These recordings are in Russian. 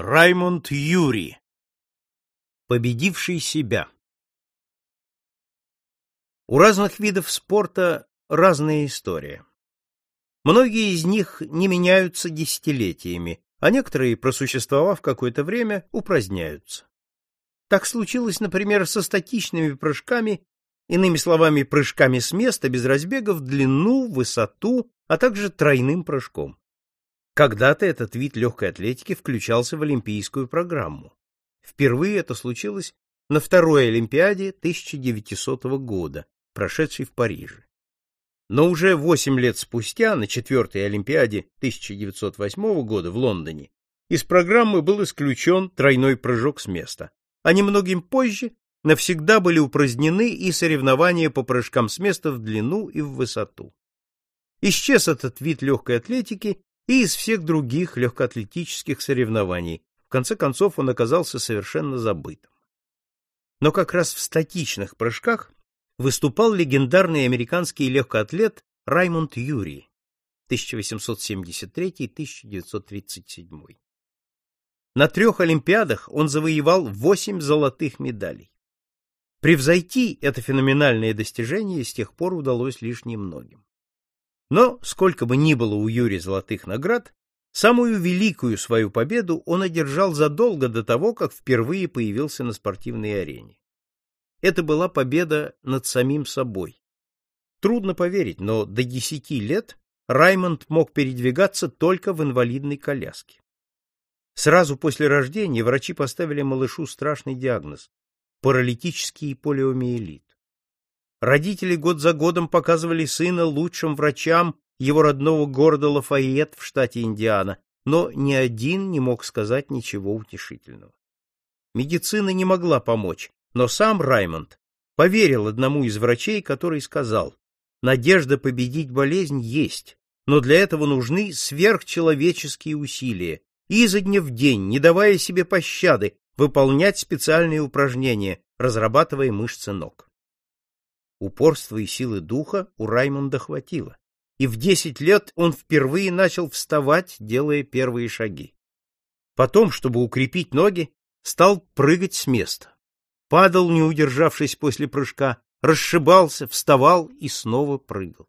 Раймонд Юри. Победивший себя. У разных видов спорта разная история. Многие из них не меняются десятилетиями, а некоторые, просуществовав какое-то время, упраздняются. Так случилось, например, со статичными прыжками, иными словами, прыжками с места без разбега в длину, высоту, а также тройным прыжком. Когда-то этот вид легкой атлетики включался в олимпийскую программу. Впервые это случилось на второй Олимпиаде 1900 года, прошедшей в Париже. Но уже восемь лет спустя, на четвертой Олимпиаде 1908 года в Лондоне, из программы был исключен тройной прыжок с места, а немногим позже навсегда были упразднены и соревнования по прыжкам с места в длину и в высоту. Исчез этот вид легкой атлетики и из всех других легкоатлетических соревнований. В конце концов он оказался совершенно забытым. Но как раз в статичных прыжках выступал легендарный американский легкоатлет Раймонд Юрий 1873-1937. На трех Олимпиадах он завоевал восемь золотых медалей. Превзойти это феноменальное достижение с тех пор удалось лишь немногим. Но, сколько бы ни было у Юрия золотых наград, самую великую свою победу он одержал задолго до того, как впервые появился на спортивной арене. Это была победа над самим собой. Трудно поверить, но до десяти лет Раймонд мог передвигаться только в инвалидной коляске. Сразу после рождения врачи поставили малышу страшный диагноз – паралитический полиомиелит. Родители год за годом показывали сына лучшим врачам его родного города Лафайет в штате Индиана, но ни один не мог сказать ничего утешительного. Медицина не могла помочь, но сам Раймонд поверил одному из врачей, который сказал, «Надежда победить болезнь есть, но для этого нужны сверхчеловеческие усилия, и изо дня в день, не давая себе пощады, выполнять специальные упражнения, разрабатывая мышцы ног. Упорства и силы духа у Раймонда хватило, и в десять лет он впервые начал вставать, делая первые шаги. Потом, чтобы укрепить ноги, стал прыгать с места. Падал, не удержавшись после прыжка, расшибался, вставал и снова прыгал.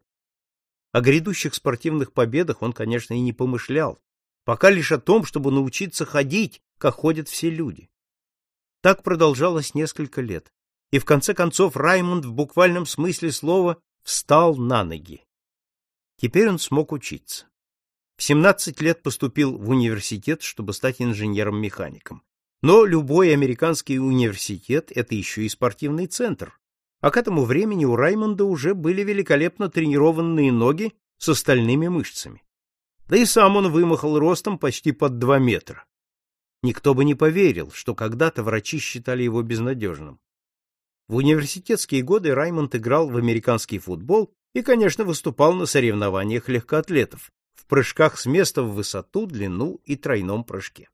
О грядущих спортивных победах он, конечно, и не помышлял, пока лишь о том, чтобы научиться ходить, как ходят все люди. Так продолжалось несколько лет и в конце концов Раймонд в буквальном смысле слова встал на ноги. Теперь он смог учиться. В 17 лет поступил в университет, чтобы стать инженером-механиком. Но любой американский университет — это еще и спортивный центр. А к этому времени у Раймонда уже были великолепно тренированные ноги с остальными мышцами. Да и сам он вымахал ростом почти под два метра. Никто бы не поверил, что когда-то врачи считали его безнадежным. В университетские годы Раймонд играл в американский футбол и, конечно, выступал на соревнованиях легкоатлетов в прыжках с места в высоту, длину и тройном прыжке.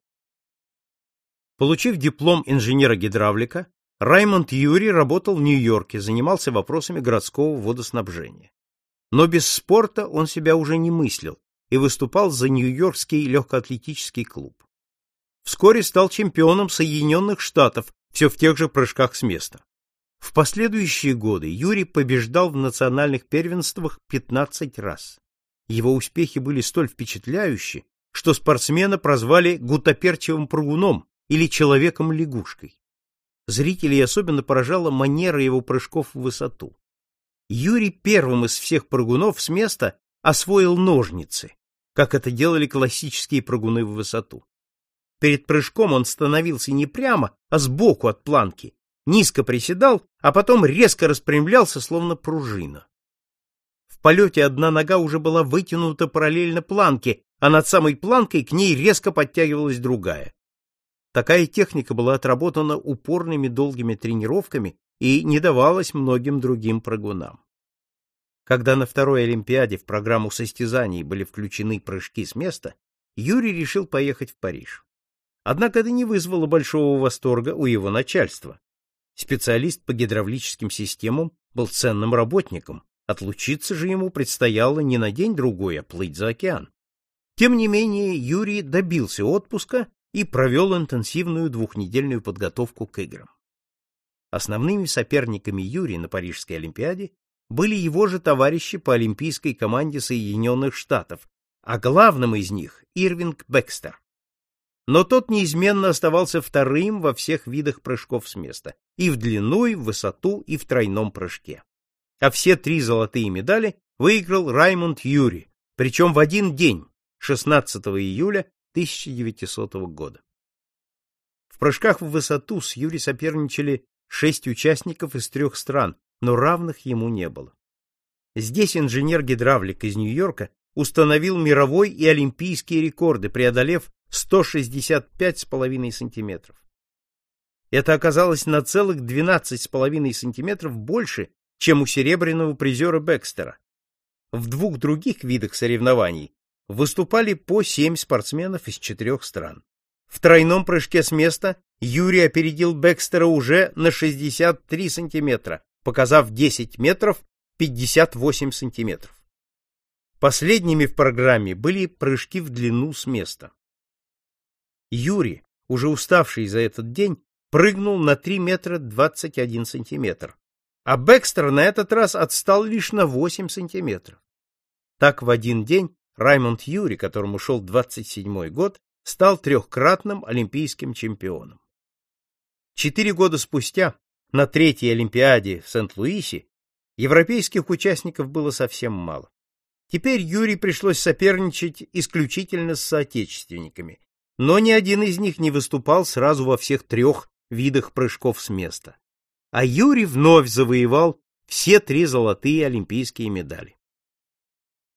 Получив диплом инженера-гидравлика, Раймонд Юрий работал в Нью-Йорке, занимался вопросами городского водоснабжения. Но без спорта он себя уже не мыслил и выступал за Нью-Йоркский легкоатлетический клуб. Вскоре стал чемпионом Соединенных Штатов, все в тех же прыжках с места. В последующие годы Юрий побеждал в национальных первенствах 15 раз. Его успехи были столь впечатляющие, что спортсмена прозвали гутоперчивым прыгуном или человеком-лягушкой. Зрителей особенно поражала манера его прыжков в высоту. Юрий первым из всех прыгунов с места освоил ножницы, как это делали классические прыгуны в высоту. Перед прыжком он становился не прямо, а сбоку от планки низко приседал, а потом резко распрямлялся, словно пружина. В полете одна нога уже была вытянута параллельно планке, а над самой планкой к ней резко подтягивалась другая. Такая техника была отработана упорными долгими тренировками и не давалась многим другим прыгунам. Когда на второй Олимпиаде в программу состязаний были включены прыжки с места, Юрий решил поехать в Париж. Однако это не вызвало большого восторга у его начальства. Специалист по гидравлическим системам был ценным работником, отлучиться же ему предстояло не на день-другой, а плыть за океан. Тем не менее, Юрий добился отпуска и провел интенсивную двухнедельную подготовку к играм. Основными соперниками Юрия на Парижской Олимпиаде были его же товарищи по олимпийской команде Соединенных Штатов, а главным из них Ирвинг Бекстер. Но тот неизменно оставался вторым во всех видах прыжков с места, и в длину, и в высоту, и в тройном прыжке. А все три золотые медали выиграл Раймонд Юри, причем в один день, 16 июля 1900 года. В прыжках в высоту с Юри соперничали шесть участников из трех стран, но равных ему не было. Здесь инженер-гидравлик из Нью-Йорка установил мировой и олимпийские рекорды, преодолев 165,5 сантиметров. Это оказалось на целых 12,5 сантиметров больше, чем у серебряного призера Бекстера. В двух других видах соревнований выступали по семь спортсменов из четырех стран. В тройном прыжке с места Юрий опередил Бекстера уже на 63 сантиметра, показав 10 метров 58 сантиметров. Последними в программе были прыжки в длину с места. Юрий, уже уставший за этот день, прыгнул на 3 метра 21 сантиметр, а Бекстер на этот раз отстал лишь на 8 сантиметров. Так в один день Раймонд Юри, которому шел 27-й год, стал трехкратным олимпийским чемпионом. Четыре года спустя, на третьей Олимпиаде в Сент-Луисе, европейских участников было совсем мало. Теперь Юрий пришлось соперничать исключительно с соотечественниками, но ни один из них не выступал сразу во всех трех видах прыжков с места. А Юрий вновь завоевал все три золотые олимпийские медали.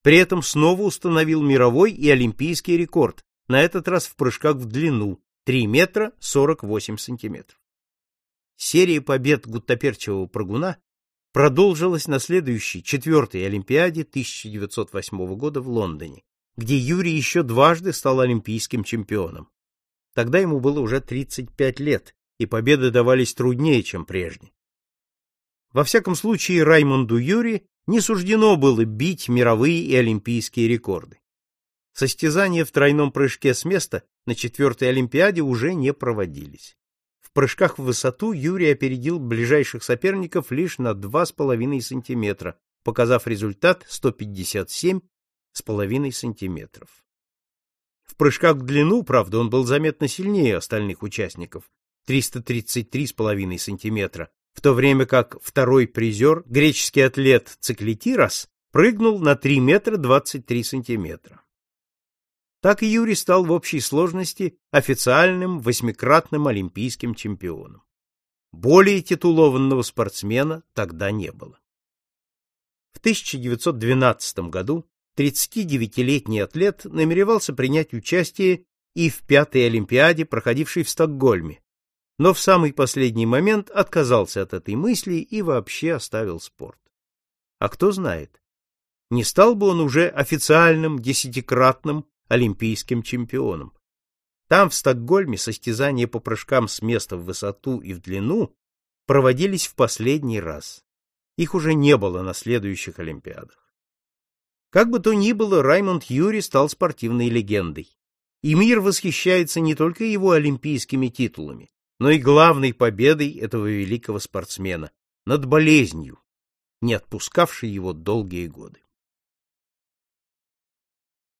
При этом снова установил мировой и олимпийский рекорд, на этот раз в прыжках в длину 3 метра 48 сантиметров. Серия побед гуттаперчевого прыгуна продолжилась на следующей, четвертой Олимпиаде 1908 года в Лондоне, где Юрий еще дважды стал олимпийским чемпионом. Тогда ему было уже 35 лет, и победы давались труднее, чем прежде. Во всяком случае, Раймонду Юри не суждено было бить мировые и олимпийские рекорды. Состязания в тройном прыжке с места на четвертой Олимпиаде уже не проводились. В прыжках в высоту Юрий опередил ближайших соперников лишь на 2,5 сантиметра, показав результат 157,5 сантиметров. В прыжках в длину, правда, он был заметно сильнее остальных участников, 333,5 сантиметра, в то время как второй призер, греческий атлет Циклитирос, прыгнул на 3 метра 23 сантиметра. Так Юрий стал в общей сложности официальным восьмикратным олимпийским чемпионом. Более титулованного спортсмена тогда не было. В 1912 году 39-летний атлет намеревался принять участие и в пятой Олимпиаде, проходившей в Стокгольме, но в самый последний момент отказался от этой мысли и вообще оставил спорт. А кто знает, не стал бы он уже официальным десятикратным олимпийским чемпионом. Там, в Стокгольме, состязания по прыжкам с места в высоту и в длину проводились в последний раз. Их уже не было на следующих Олимпиадах. Как бы то ни было, Раймонд Юри стал спортивной легендой. И мир восхищается не только его олимпийскими титулами, но и главной победой этого великого спортсмена над болезнью, не отпускавшей его долгие годы.